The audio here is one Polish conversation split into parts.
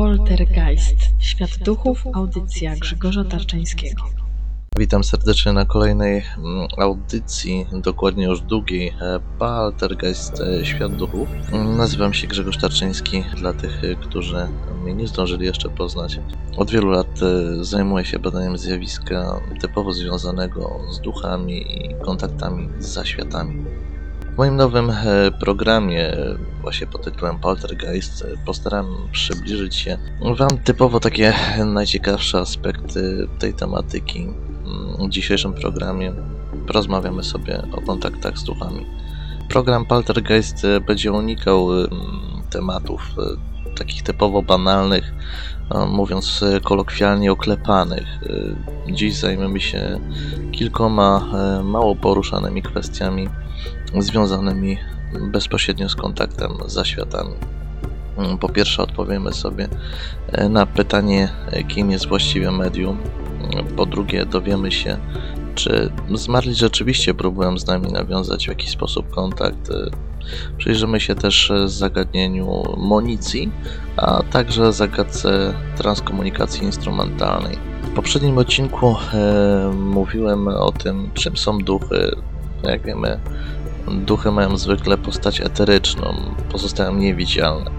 Poltergeist. Świat duchów. Audycja Grzegorza Tarczyńskiego. Witam serdecznie na kolejnej mm, audycji, dokładnie już długiej, e, Poltergeist e, Świat Duchów. Nazywam się Grzegorz Tarczyński, dla tych, e, którzy mnie nie zdążyli jeszcze poznać. Od wielu lat zajmuję się badaniem zjawiska typowo związanego z duchami i kontaktami z zaświatami. W moim nowym e, programie, e, właśnie pod tytułem Poltergeist, e, postaram przybliżyć się Wam typowo takie najciekawsze aspekty tej tematyki. Mm, W dzisiejszym programie porozmawiamy sobie o kontaktach z duchami. Program Poltergeist będzie unikał tematów takich typowo banalnych, mówiąc kolokwialnie oklepanych. Dziś zajmiemy się kilkoma mało poruszanymi kwestiami związanymi bezpośrednio z kontaktem z zaświatami. Mm, Po pierwsze odpowiemy sobie e, na pytanie, kim jest właściwie medium. Mm, Po drugie dowiemy się, czy zmarli rzeczywiście próbują z nami nawiązać w jakiś sposób kontakt. E, Przyjrzymy się też e, zagadnieniu monicji, a także zagadce transkomunikacji instrumentalnej. W poprzednim odcinku e, mówiłem o tym, czym są duchy. Jak wiemy, duchy mają zwykle postać eteryczną, pozostają niewidzialne.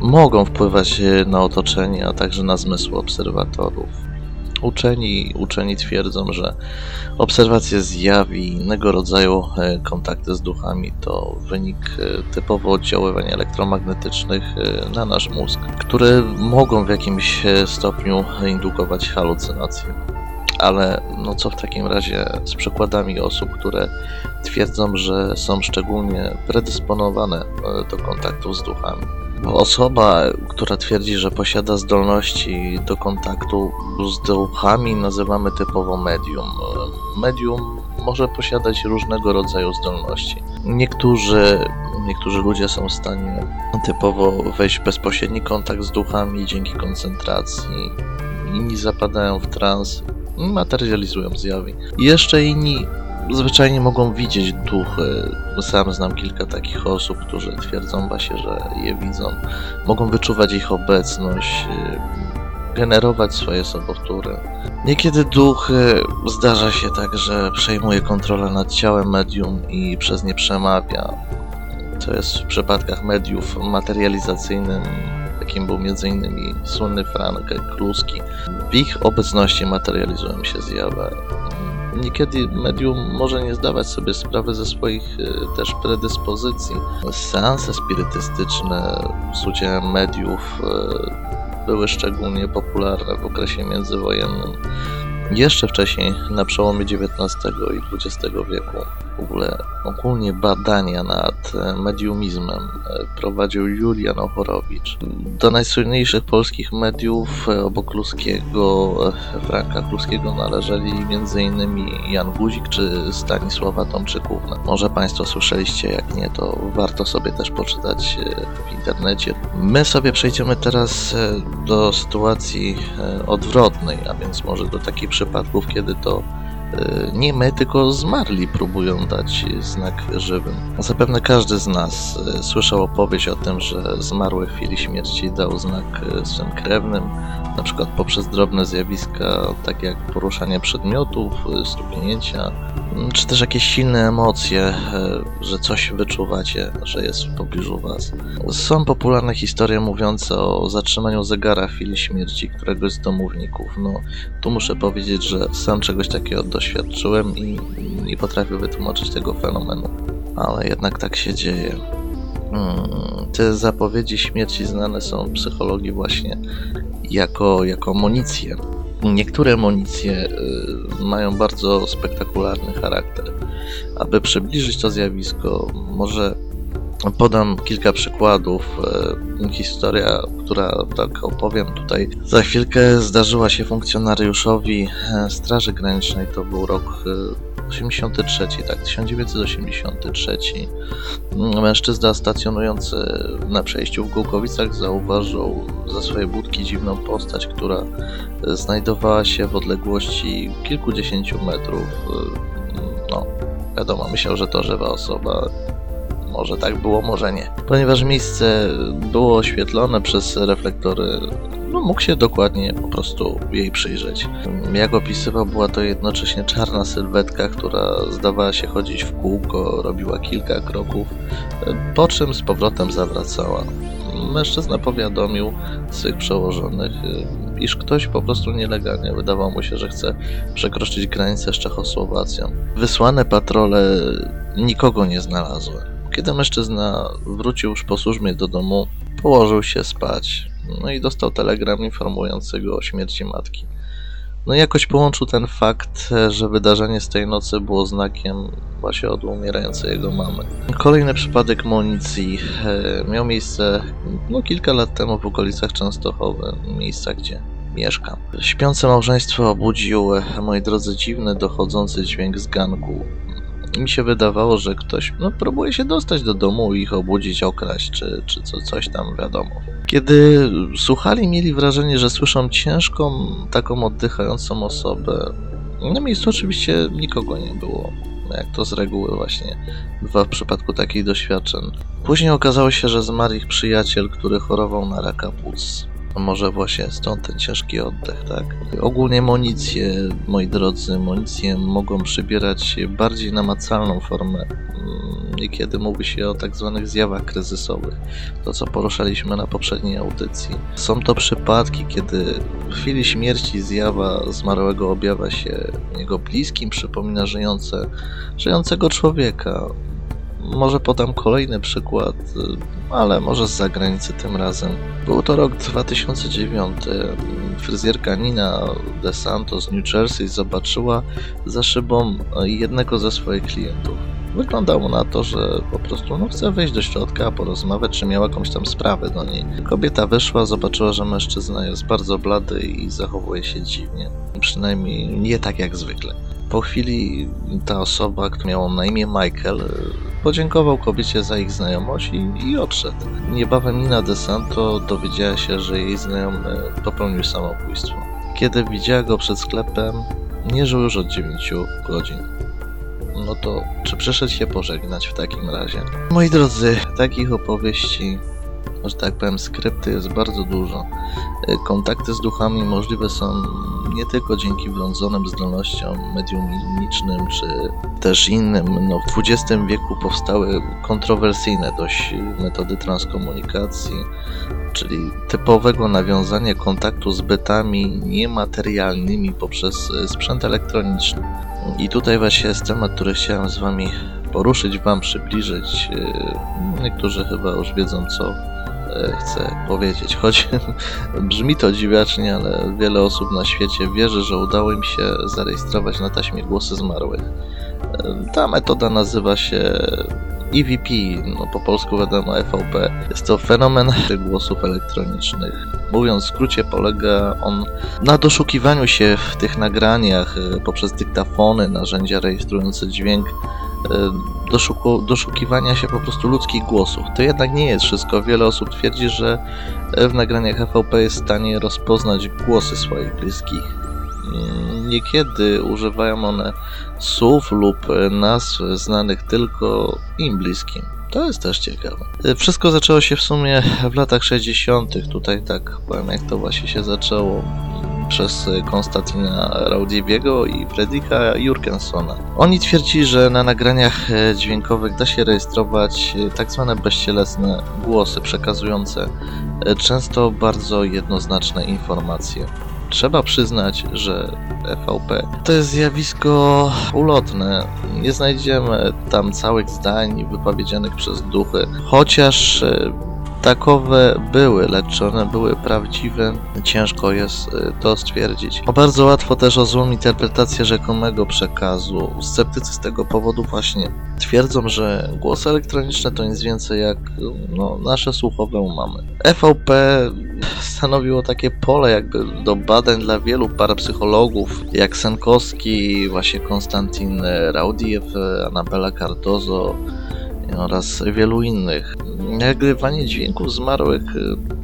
Mogą wpływać e, na otoczenie, a także na zmysły obserwatorów. Uczeni, uczeni twierdzą, że obserwacje zjaw i innego rodzaju e, kontakty z duchami to wynik e, typowo oddziaływań elektromagnetycznych na nasz mózg, które mogą w jakimś stopniu indukować halucynacje. Ale no co w takim razie z przykładami osób, które twierdzą, że są szczególnie predysponowane e, do kontaktu z duchami? Osoba, która twierdzi, że posiada zdolności do kontaktu z duchami, nazywamy typowo medium. E, Medium może posiadać różnego rodzaju zdolności. Niektórzy, niektórzy ludzie są w stanie typowo wejść w bezpośredni kontakt z duchami dzięki koncentracji. Inni zapadają w trans materializują zjawy. I jeszcze inni zwyczajnie mogą widzieć duchy. Sam znam kilka takich osób, którzy twierdzą właśnie, że je widzą. Mogą wyczuwać ich obecność, y, generować swoje sobowtóry. Niekiedy duch zdarza się tak, że przejmuje kontrolę nad ciałem medium i przez nie przemawia. To jest w przypadkach mediów materializacyjnym, jakim był m.in. słynny Frank Kluski. W ich obecności materializują się zjawy. Niekiedy medium może nie zdawać sobie sprawy ze swoich y, też predyspozycji. Seanse spirytystyczne z udziałem mediów y, były szczególnie popularne w okresie międzywojennym. Jeszcze wcześniej, na przełomie XIX i XX wieku, w ogóle ogólnie badania nad e, mediumizmem e, prowadził Julian Ochorowicz. Do najsłynniejszych polskich mediów e, obok Kluskiego, Franka Kluskiego należeli m.in. Jan Guzik czy Stanisława Tomczykówna. Może Państwo słyszeliście, jak nie, to warto sobie też poczytać w internecie. My sobie przejdziemy teraz do sytuacji odwrotnej, a więc może do takich przypadków, kiedy to nie my, tylko zmarli próbują dać znak żywym. Zapewne każdy z nas e, słyszał opowieść o tym, że zmarły w chwili śmierci dał znak e, swym krewnym, na przykład poprzez drobne zjawiska, takie jak poruszanie przedmiotów, e, stuknięcia, czy też jakieś silne emocje, e, że coś wyczuwacie, że jest w pobliżu was. Są popularne historie mówiące o zatrzymaniu zegara w chwili śmierci któregoś z domowników. No, tu muszę powiedzieć, że sam czegoś takiego doświadczyłem i nie potrafię wytłumaczyć tego fenomenu. Ale jednak tak się dzieje. Mm, Te zapowiedzi śmierci znane są w psychologii właśnie jako, jako monicje. Niektóre monicje y, mają bardzo spektakularny charakter. Aby przybliżyć to zjawisko, może podam kilka przykładów. E, Historia, która tak opowiem tutaj za chwilkę, zdarzyła się funkcjonariuszowi e, Straży Granicznej. To był rok e, 83, tak, 1983. Mm, Mężczyzna stacjonujący na przejściu w Głukowicach zauważył za swoje budki dziwną postać, która e, znajdowała się w odległości kilkudziesięciu metrów. E, No, wiadomo, myślał, że to żywa osoba. Może tak było, może nie. Ponieważ miejsce było oświetlone przez reflektory, no mógł się dokładnie po prostu jej przyjrzeć. Jak opisywał, była to jednocześnie czarna sylwetka, która zdawała się chodzić w kółko, robiła kilka kroków, po czym z powrotem zawracała. Mężczyzna powiadomił swych przełożonych, iż ktoś po prostu nielegalnie wydawało mu się, że chce przekroczyć granicę z Czechosłowacją. Wysłane patrole nikogo nie znalazły. Kiedy mężczyzna wrócił już po służbie do domu, położył się spać. No i dostał telegram informujący go o śmierci matki. No i jakoś połączył ten fakt, że wydarzenie z tej nocy było znakiem właśnie od umierającej jego mamy. Kolejny przypadek amunicji e, miał miejsce no, kilka lat temu w okolicach Częstochowy, miejsca gdzie mieszkam. Śpiące małżeństwo obudził, e, moi drodzy, dziwny, dochodzący dźwięk z ganku. Mi się wydawało, że ktoś no, próbuje się dostać do domu i ich obudzić, okraść, czy, czy co, coś tam wiadomo. Kiedy słuchali, mieli wrażenie, że słyszą ciężką, taką oddychającą osobę. Na miejscu oczywiście nikogo nie było, jak to z reguły właśnie bywa w przypadku takich doświadczeń. Później okazało się, że zmarł ich przyjaciel, który chorował na raka płuc. Może właśnie stąd ten ciężki oddech, tak? Ogólnie monicje, moi drodzy, monicje mogą przybierać bardziej namacalną formę. Niekiedy mówi się o tak zwanych zjawach kryzysowych, to co poruszaliśmy na poprzedniej audycji. Są to przypadki, kiedy w chwili śmierci zjawa zmarłego objawia się jego bliskim, przypomina żyjące, żyjącego człowieka. Może podam kolejny przykład, ale może z zagranicy tym razem. Był to rok 2009. Fryzjerka Nina De Santos z New Jersey zobaczyła za szybą jednego ze swoich klientów. Wyglądało na to, że po prostu no, chce wejść do środka, porozmawiać, czy miała jakąś tam sprawę do niej. Kobieta wyszła, zobaczyła, że mężczyzna jest bardzo blady i zachowuje się dziwnie. Przynajmniej nie tak jak zwykle. Po chwili ta osoba, która miała na imię Michael, podziękował kobiecie za ich znajomość i, i odszedł. Niebawem Nina DeSanto dowiedziała się, że jej znajomy popełnił samobójstwo. Kiedy widziała go przed sklepem, nie żył już od 9 godzin. No to, czy przyszedł się pożegnać w takim razie? Moi drodzy, takich opowieści, że tak powiem, skrypty jest bardzo dużo. Kontakty z duchami możliwe są nie tylko dzięki wrodzonym zdolnościom mediumnicznym, czy też innym. No, w XX wieku powstały kontrowersyjne dość metody transkomunikacji, czyli typowego nawiązania kontaktu z bytami niematerialnymi poprzez sprzęt elektroniczny. I tutaj właśnie jest temat, który chciałem z Wami poruszyć, Wam przybliżyć. Niektórzy chyba już wiedzą, co chcę powiedzieć. Choć brzmi to dziwacznie, ale wiele osób na świecie wierzy, że udało im się zarejestrować na taśmie głosy zmarłych. Ta metoda nazywa się EVP, no po polsku wiadomo EVP. Jest to fenomen głosów elektronicznych. Mówiąc w skrócie, polega on na doszukiwaniu się w tych nagraniach poprzez dyktafony, narzędzia rejestrujące dźwięk doszuku, doszukiwania się po prostu ludzkich głosów. To jednak nie jest wszystko. Wiele osób twierdzi, że w nagraniach EVP jest w stanie rozpoznać głosy swoich bliskich. Niekiedy używają one słów lub nazw znanych tylko im bliskim. To jest też ciekawe. Wszystko zaczęło się w sumie w latach 60. Tutaj tak powiem, jak to właśnie się zaczęło przez Konstantina Raudiwiego i Fredrika Jurgensona. Oni twierdzili, że na nagraniach dźwiękowych da się rejestrować tak zwane bezcielesne głosy przekazujące często bardzo jednoznaczne informacje. Trzeba przyznać, że EVP to jest zjawisko ulotne. Nie znajdziemy tam całych zdań wypowiedzianych przez duchy, chociaż takowe były, lecz one były prawdziwe, ciężko jest to stwierdzić. O bardzo łatwo też o złą interpretację rzekomego przekazu. Sceptycy z tego powodu właśnie twierdzą, że głosy elektroniczne to nic więcej jak no, nasze słuchowe umamy. EVP stanowiło takie pole jakby do badań dla wielu parapsychologów, jak Senkowski, właśnie Konstantin Raudiew, Anabela Cardozo, oraz wielu innych. Nagrywanie dźwięków zmarłych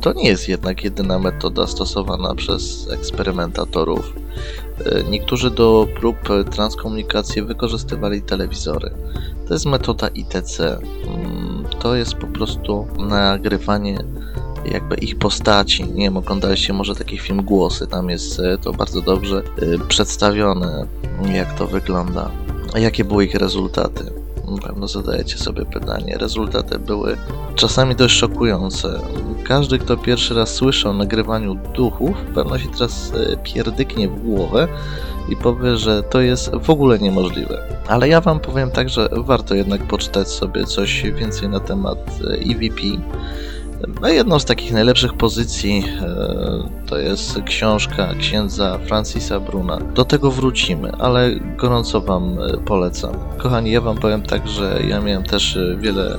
to nie jest jednak jedyna metoda stosowana przez eksperymentatorów. Niektórzy do prób transkomunikacji wykorzystywali telewizory. To jest metoda ITC. to jest po prostu nagrywanie jakby ich postaci. Nie wiem, oglądaliście może taki film Głosy, tam jest e, to bardzo dobrze przedstawione, jak to wygląda, jakie były ich rezultaty. Na pewno zadajecie sobie pytanie. Rezultaty były czasami dość szokujące. Każdy, kto pierwszy raz słyszy o nagrywaniu duchów, pewno się teraz e, pierdyknie w głowę i powie, że to jest w ogóle niemożliwe. Ale ja wam powiem tak, że warto jednak poczytać sobie coś więcej na temat e, EVP. A jedną z takich najlepszych pozycji e, to jest książka księdza Francisa Bruna. Do tego wrócimy, ale gorąco Wam e, polecam. Kochani, ja Wam powiem tak, że ja miałem też e, wiele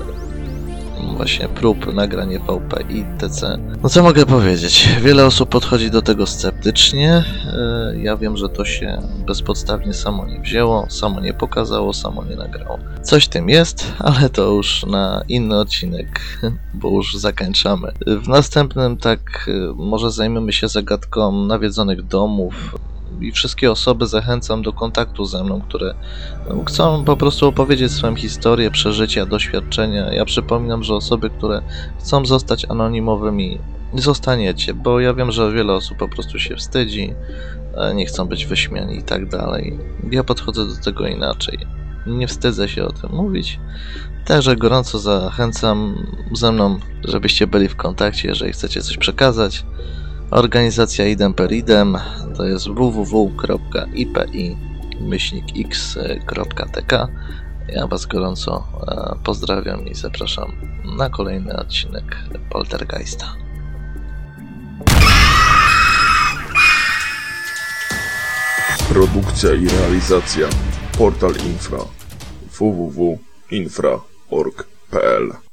właśnie prób nagrań VP i TC. No co mogę powiedzieć? Wiele osób podchodzi do tego sceptycznie. E, Ja wiem, że to się bezpodstawnie samo nie wzięło, samo nie pokazało, samo nie nagrało. Coś tym jest, ale to już na inny odcinek, bo już zakończamy. W następnym tak y, może zajmiemy się zagadką nawiedzonych domów i wszystkie osoby zachęcam do kontaktu ze mną, które no, chcą po prostu opowiedzieć swoją historię, przeżycia, doświadczenia. Ja przypominam, że osoby, które chcą zostać anonimowymi, nie zostaniecie, bo ja wiem, że wiele osób po prostu się wstydzi, e, nie chcą być wyśmiani i tak dalej. Ja podchodzę do tego inaczej nie wstydzę się o tym mówić. Także gorąco zachęcam ze mną, żebyście byli w kontakcie, jeżeli chcecie coś przekazać. Organizacja idem per idem to jest www.ipi-x.tk. Ja Was gorąco e, pozdrawiam i zapraszam na kolejny odcinek Poltergeista. Produkcja i realizacja Portal Infra www.infra.org.pl